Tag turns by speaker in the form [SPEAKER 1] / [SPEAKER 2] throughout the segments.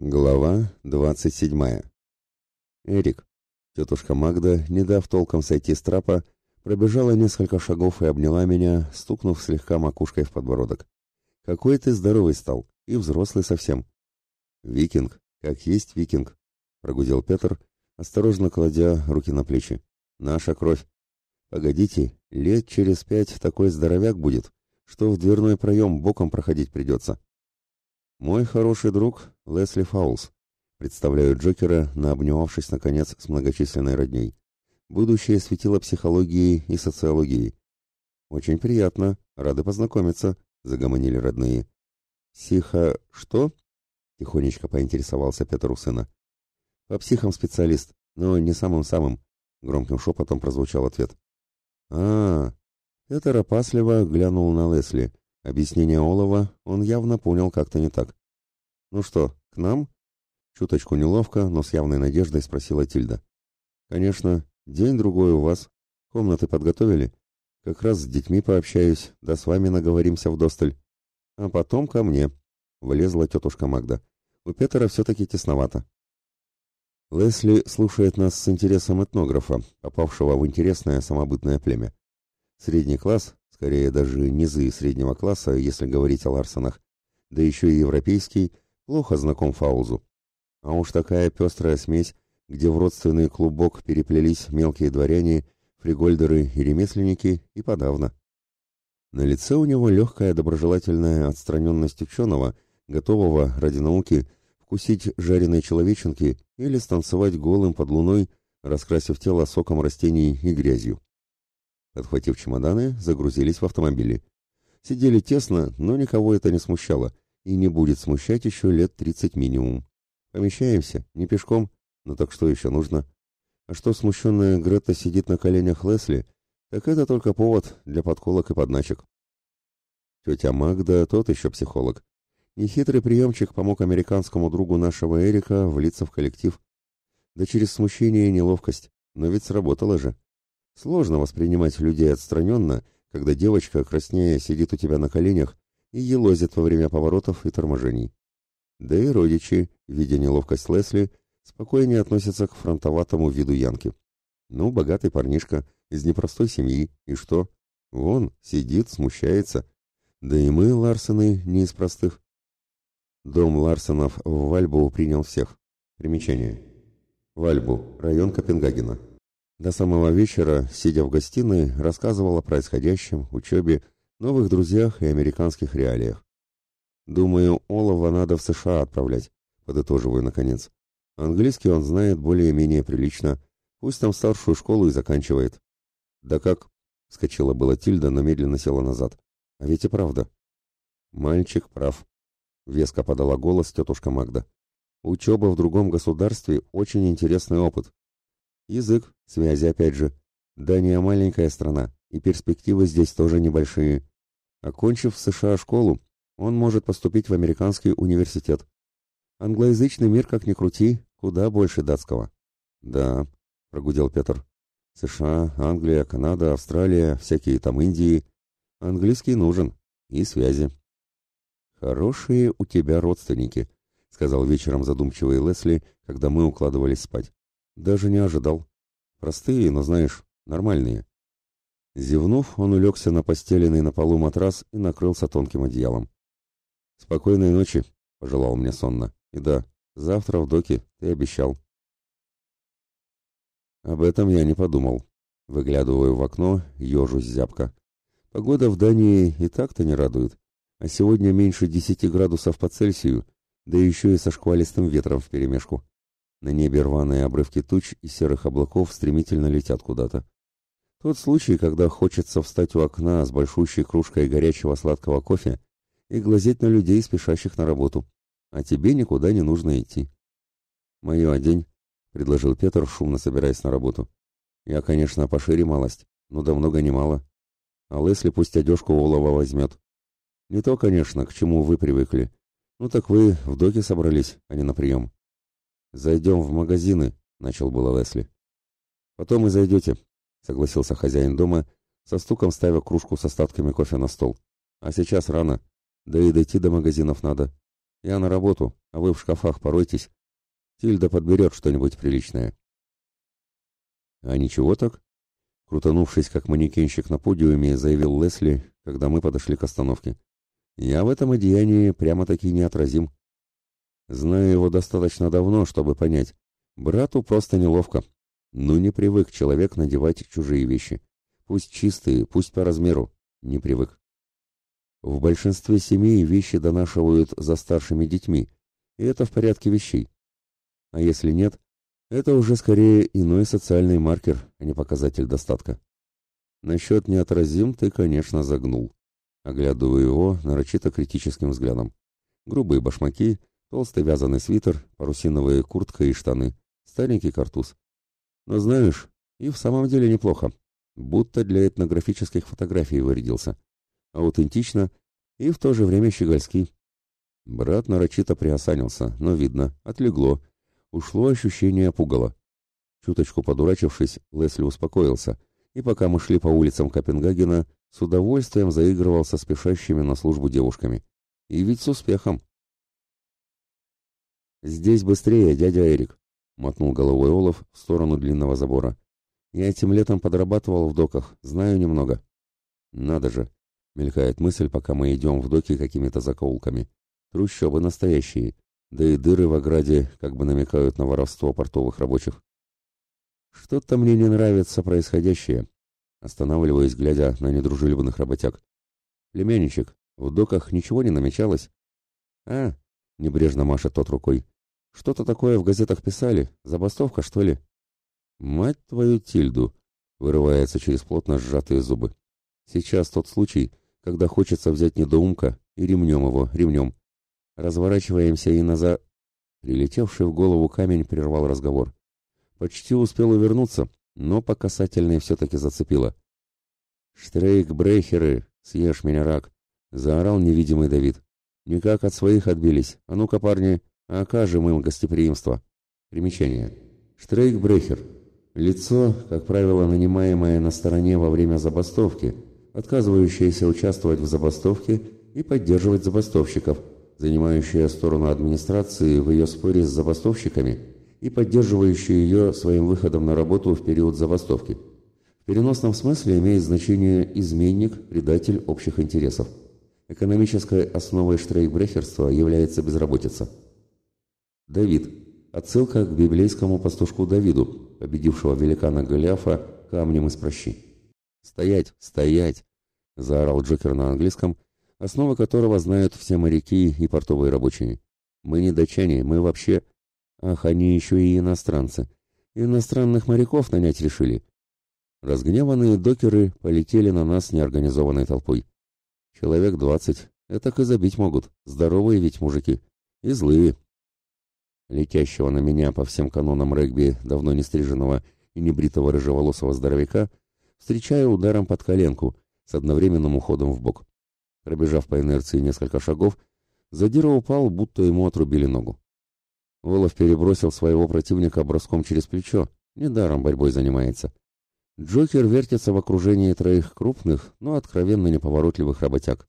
[SPEAKER 1] Глава двадцать седьмая. Эрик. Тетушка Магда, не дав толком сойти с трапа, пробежала несколько шагов и обняла меня, стукнув слегка макушкой в подбородок. «Какой ты здоровый стал, и взрослый совсем». «Викинг, как есть викинг», — прогудел Петр, осторожно кладя руки на плечи. «Наша кровь. Погодите, лет через пять такой здоровяк будет, что в дверной проем боком проходить придется». Мой хороший друг Лесли Фаулс. Представляю Джокера, наобнимавшись, наконец, с многочисленной родней. Будущее светило психологии и социологии. «Очень приятно. Рады познакомиться», — загомонили родные. «Психо... что?» — тихонечко поинтересовался Петр у сына. «По психам специалист, но не самым-самым», — громким шепотом прозвучал ответ. а, -а, -а Петр опасливо глянул на Лесли. Объяснение Олова он явно понял как-то не так. «Ну что, к нам?» Чуточку неловко, но с явной надеждой спросила Тильда. «Конечно, день-другой у вас. Комнаты подготовили? Как раз с детьми пообщаюсь, да с вами наговоримся вдосталь. А потом ко мне», — влезла тетушка Магда. «У Петера все-таки тесновато». Лесли слушает нас с интересом этнографа, попавшего в интересное самобытное племя. Средний класс, скорее даже низы среднего класса, если говорить о Ларсонах, да еще и европейский, плохо знаком Фаузу. А уж такая пестрая смесь, где в родственный клубок переплелись мелкие дворяне, фригольдеры и ремесленники, и подавно. На лице у него легкая доброжелательная отстраненность ученого, готового ради науки вкусить жареной человеченки или станцевать голым под луной, раскрасив тело соком растений и грязью. Подхватив чемоданы, загрузились в автомобили. Сидели тесно, но никого это не смущало, и не будет смущать еще лет тридцать минимум. Помещаемся, не пешком, но так что еще нужно? А что смущенная Грета сидит на коленях Лесли, так это только повод для подколок и подначек. Тетя Магда тот еще психолог. Нехитрый приемчик помог американскому другу нашего Эрика влиться в коллектив. Да через смущение и неловкость, но ведь сработало же. Сложно воспринимать людей отстраненно, когда девочка, краснея, сидит у тебя на коленях и елозит во время поворотов и торможений. Да и родичи, видя неловкость Лесли, спокойнее относятся к фронтоватому виду Янки. Ну, богатый парнишка, из непростой семьи, и что? Вон, сидит, смущается. Да и мы, Ларсены, не из простых. Дом Ларсенов в Вальбу принял всех. Примечание. Вальбу, район Копенгагена. До самого вечера, сидя в гостиной, рассказывал о происходящем, учебе, новых друзьях и американских реалиях. Думаю, Олова надо в США отправлять, подытоживаю наконец. Английский он знает более-менее прилично. Пусть там старшую школу и заканчивает. Да как? Вскочила была Тильда, но медленно села назад. А ведь и правда. Мальчик прав. Веско подала голос тетушка Магда. Учеба в другом государстве – очень интересный опыт. Язык, связи опять же. Дания маленькая страна, и перспективы здесь тоже небольшие. Окончив в США школу, он может поступить в американский университет. Англоязычный мир, как ни крути, куда больше датского. Да, прогудел Петр. США, Англия, Канада, Австралия, всякие там Индии. Английский нужен. И связи. Хорошие у тебя родственники, сказал вечером задумчивый Лесли, когда мы укладывались спать. Даже не ожидал. Простые, но, знаешь, нормальные. Зевнув, он улегся на постеленный на полу матрас и накрылся тонким одеялом. «Спокойной ночи», — пожелал мне сонно. «И да, завтра в доке, ты обещал». Об этом я не подумал. Выглядываю в окно, ежусь зябко. Погода в Дании и так-то не радует. А сегодня меньше десяти градусов по Цельсию, да еще и со шквалистым ветром вперемешку. На небе рваные обрывки туч и серых облаков стремительно летят куда-то. Тот случай, когда хочется встать у окна с большущей кружкой горячего сладкого кофе и глазеть на людей, спешащих на работу, а тебе никуда не нужно идти. «Мою одень», — предложил Петр, шумно собираясь на работу. «Я, конечно, пошире малость, но да много не мало. А Лесли пусть одежку Олова возьмет. Не то, конечно, к чему вы привыкли. Ну так вы в доке собрались, а не на прием». «Зайдем в магазины», — начал было Лесли. «Потом и зайдете», — согласился хозяин дома, со стуком ставя кружку с остатками кофе на стол. «А сейчас рано, да и дойти до магазинов надо. Я на работу, а вы в шкафах поройтесь. Тильда подберет что-нибудь приличное. А ничего так? Крутанувшись, как манекенщик на подиуме, заявил Лесли, когда мы подошли к остановке. Я в этом одеянии прямо-таки неотразим. Знаю его достаточно давно, чтобы понять. Брату просто неловко. Ну, не привык человек надевать чужие вещи. Пусть чистые, пусть по размеру. Не привык. В большинстве семей вещи донашивают за старшими детьми, и это в порядке вещей. А если нет, это уже скорее иной социальный маркер, а не показатель достатка. Насчет неотразим ты, конечно, загнул. Оглядываю его нарочито критическим взглядом. Грубые башмаки, толстый вязаный свитер, парусиновая куртка и штаны, старенький картуз. Но знаешь, и в самом деле неплохо. Будто для этнографических фотографий вырядился аутентично и в то же время щегольски. Брат нарочито приосанился, но видно, отлегло. Ушло ощущение пугала. Чуточку подурачившись, Лесли успокоился, и пока мы шли по улицам Копенгагена, с удовольствием заигрывал со спешащими на службу девушками. И ведь с успехом. «Здесь быстрее, дядя Эрик», — мотнул головой Олаф в сторону длинного забора. «Я этим летом подрабатывал в доках, знаю немного». «Надо же, Мелькает мысль, пока мы идем в доки какими-то закоулками. Трущобы настоящие, да и дыры в ограде как бы намекают на воровство портовых рабочих. Что-то мне не нравится происходящее. Останавливаясь, глядя на недружелюбных работяг. Племянничек, в доках ничего не намечалось? А, небрежно машет тот рукой. Что-то такое в газетах писали? Забастовка, что ли? Мать твою Тильду! Вырывается через плотно сжатые зубы. Сейчас тот случай, когда хочется взять недоумка и ремнем его, ремнем. Разворачиваемся и назад... Прилетевший в голову камень прервал разговор. Почти успел увернуться, но по касательной все-таки зацепило. «Штрейк-брейхеры, съешь меня, рак!» — заорал невидимый Давид. «Никак от своих отбились. А ну-ка, парни, окажем им гостеприимство». Примечание. Штрейк-брейхер. Лицо, как правило, нанимаемое на стороне во время забастовки — отказывающаяся участвовать в забастовке и поддерживать забастовщиков, занимающая сторону администрации в ее споре с забастовщиками и поддерживающая ее своим выходом на работу в период забастовки. В переносном смысле имеет значение изменник, предатель общих интересов. Экономической основой штрейкбрехерства является безработица. Давид. Отсылка к библейскому пастушку Давиду, победившего великана Голиафа камнем из прощи. «Стоять! Стоять!» — заорал Джокер на английском, основа которого знают все моряки и портовые рабочие. «Мы не датчане, мы вообще...» «Ах, они еще и иностранцы! Иностранных моряков нанять решили!» Разгневанные докеры полетели на нас неорганизованной толпой. Человек двадцать. Это и забить могут. Здоровые ведь мужики. И злые. Летящего на меня по всем канонам регби давно не стриженного и небритого рыжеволосого здоровяка встречая ударом под коленку с одновременным уходом в бок. Пробежав по инерции несколько шагов, Задира упал, будто ему отрубили ногу. Волов перебросил своего противника броском через плечо, недаром борьбой занимается. Джокер вертится в окружении троих крупных, но откровенно неповоротливых работяг.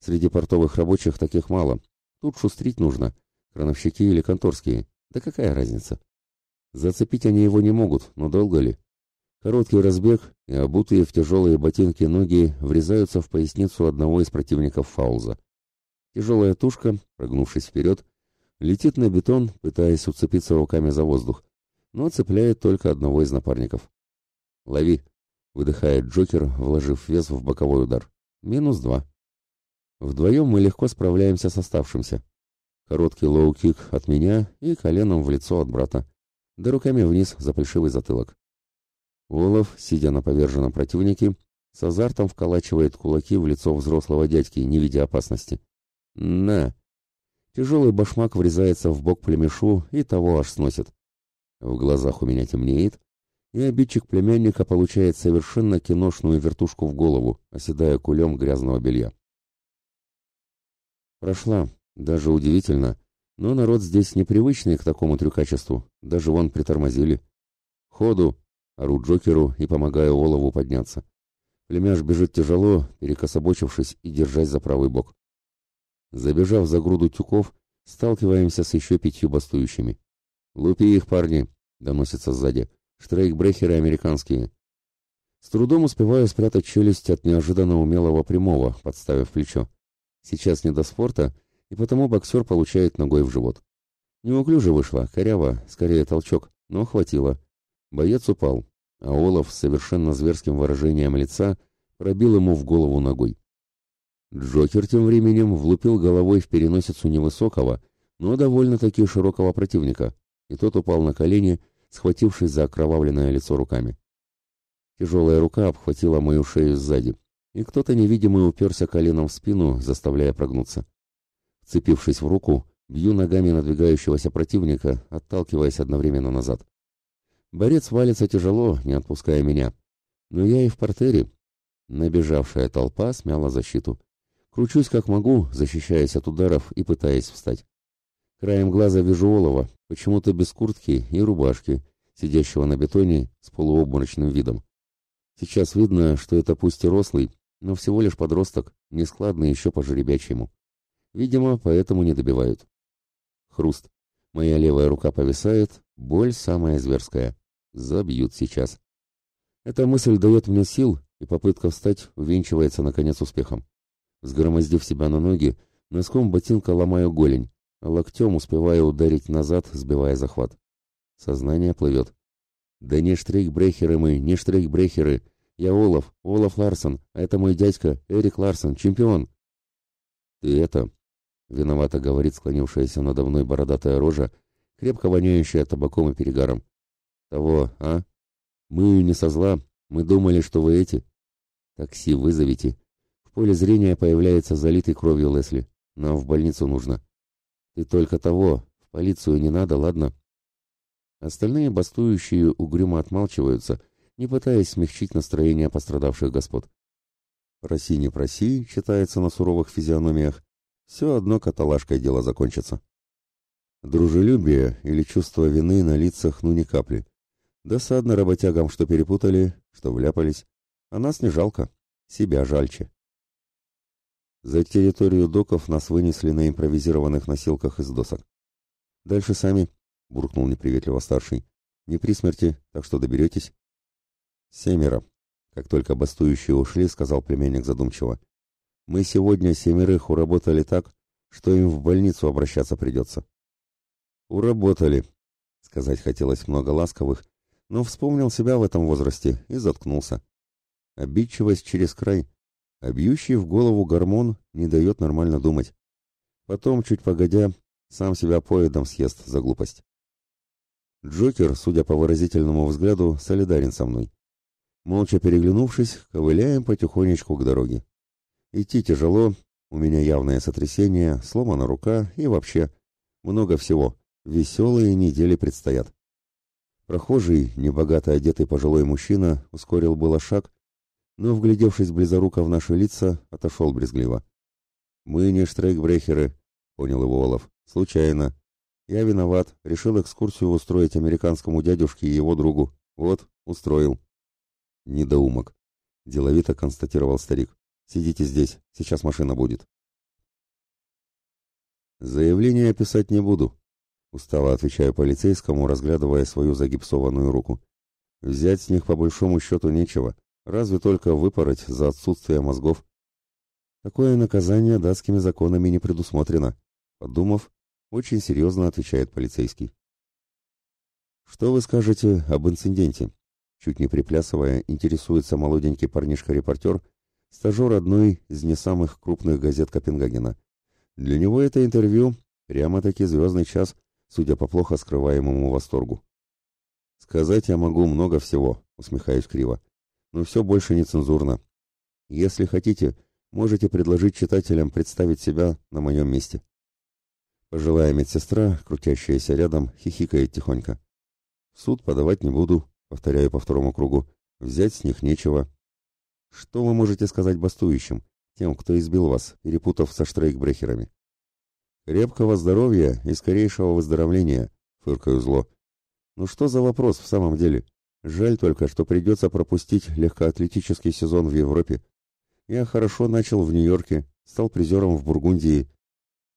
[SPEAKER 1] Среди портовых рабочих таких мало. Тут шустрить нужно. Крановщики или конторские. Да какая разница? Зацепить они его не могут, но долго ли? Короткий разбег, и обутые в тяжелые ботинки ноги врезаются в поясницу одного из противников Фауза. Тяжелая тушка, прогнувшись вперед, летит на бетон, пытаясь уцепиться руками за воздух, но цепляет только одного из напарников. «Лови!» — выдыхает Джокер, вложив вес в боковой удар. «Минус два». Вдвоем мы легко справляемся с оставшимся. Короткий лоу-кик от меня и коленом в лицо от брата. Да руками вниз за плешивый затылок. Волов, сидя на поверженном противнике, с азартом вколачивает кулаки в лицо взрослого дядьки, не видя опасности. На! Тяжелый башмак врезается в бок племешу и того аж сносит. В глазах у меня темнеет, и обидчик племянника получает совершенно киношную вертушку в голову, оседая кулем грязного белья. Прошла, даже удивительно, но народ здесь непривычный к такому трюкачеству, даже вон притормозили. «Ходу!» Ору Джокеру и помогаю Олову подняться. Племяш бежит тяжело, перекособочившись и держась за правый бок. Забежав за груду тюков, сталкиваемся с еще пятью бастующими. «Лупи их, парни!» — доносится сзади. «Штрейкбрехеры американские!» С трудом успеваю спрятать челюсть от неожиданно умелого прямого, подставив плечо. Сейчас не до спорта, и потому боксер получает ногой в живот. Неуклюже вышло, коряво, скорее толчок, но хватило. Боец упал, а Олаф с совершенно зверским выражением лица пробил ему в голову ногой. Джокер тем временем влупил головой в переносицу невысокого, но довольно-таки широкого противника, и тот упал на колени, схватившись за окровавленное лицо руками. Тяжелая рука обхватила мою шею сзади, и кто-то невидимый уперся коленом в спину, заставляя прогнуться. Вцепившись в руку, бью ногами надвигающегося противника, отталкиваясь одновременно назад. Борец валится тяжело, не отпуская меня. Но я и в портере. Набежавшая толпа смяла защиту. Кручусь как могу, защищаясь от ударов и пытаясь встать. Краем глаза вижу олова, почему-то без куртки и рубашки, сидящего на бетоне с полуобморочным видом. Сейчас видно, что это пусть и рослый, но всего лишь подросток, нескладный еще по жеребячьему. Видимо, поэтому не добивают. Хруст. Моя левая рука повисает, боль самая зверская. Забьют сейчас. Эта мысль дает мне сил, и попытка встать увенчивается наконец успехом. Сгромоздив себя на ноги, носком ботинка ломаю голень, локтем успеваю ударить назад, сбивая захват. Сознание плывет. «Да не штрейкбрехеры мы, не штрейкбрехеры. Я Олаф, Олаф Ларсон, а это мой дядька, Эрик Ларсон, чемпион». «Ты это...» — виновато говорит склонившаяся надо мной бородатая рожа, крепко воняющая табаком и перегаром. «Того, а? Мы не со зла, мы думали, что вы эти...» «Такси вызовите». В поле зрения появляется залитый кровью Лесли. «Нам в больницу нужно». «Ты только того, в полицию не надо, ладно?» Остальные бастующие угрюмо отмалчиваются, не пытаясь смягчить настроение пострадавших господ. «Проси, не проси», читается на суровых физиономиях, все одно каталажкой дело закончится. Дружелюбие или чувство вины на лицах ну ни капли. Досадно работягам, что перепутали, что вляпались. А нас не жалко, себя жальче. За территорию доков нас вынесли на импровизированных носилках из досок. Дальше сами, буркнул неприветливо старший. Не при смерти, так что доберетесь. Семеро. Как только бастующие ушли, сказал племянник задумчиво. Мы сегодня семерых уработали так, что им в больницу обращаться придется. Уработали. Сказать хотелось много ласковых, но вспомнил себя в этом возрасте и заткнулся. Обидчивость через край, а бьющий в голову гормон не дает нормально думать. Потом, чуть погодя, сам себя поедом съест за глупость. Джокер, судя по выразительному взгляду, солидарен со мной. Молча переглянувшись, ковыляем потихонечку к дороге. Идти тяжело, у меня явное сотрясение, сломана рука и вообще много всего. Веселые недели предстоят. Прохожий, небогато одетый пожилой мужчина, ускорил было шаг, но, вглядевшись близоруко в наши лица, отошел брезгливо. «Мы не штрейкбрехеры», — понял его Олаф. «Случайно. Я виноват, решил экскурсию устроить американскому дядюшке и его другу. Вот, устроил. Недоумок, деловито констатировал старик. Сидите здесь, сейчас машина будет. Заявление писать не буду, устало отвечаю полицейскому, разглядывая свою загипсованную руку. Взять с них по большому счету нечего, разве только выпороть за отсутствие мозгов. Такое наказание датскими законами не предусмотрено. Подумав, очень серьезно отвечает полицейский. Что вы скажете об инциденте? Чуть не приплясывая, интересуется молоденький парнишка-репортер, стажер одной из не самых крупных газет Копенгагена. Для него это интервью прямо-таки звездный час, судя по плохо скрываемому восторгу. Сказать я могу много всего, усмехаюсь криво, но все больше нецензурно. Если хотите, можете предложить читателям представить себя на моем месте. Пожилая медсестра, крутящаяся рядом, хихикает тихонько. суд подавать не буду, повторяю по второму кругу. Взять с них нечего. Что вы можете сказать бастующим, тем, кто избил вас, перепутав со штрейкбрехерами? Крепкого здоровья и скорейшего выздоровления, фыркаю зло. Ну что за вопрос в самом деле? Жаль только, что придется пропустить легкоатлетический сезон в Европе. Я хорошо начал в Нью-Йорке, стал призером в Бургундии,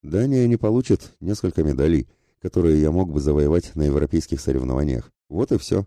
[SPEAKER 1] Дания не получит несколько медалей, которые я мог бы завоевать на европейских соревнованиях. Вот и все.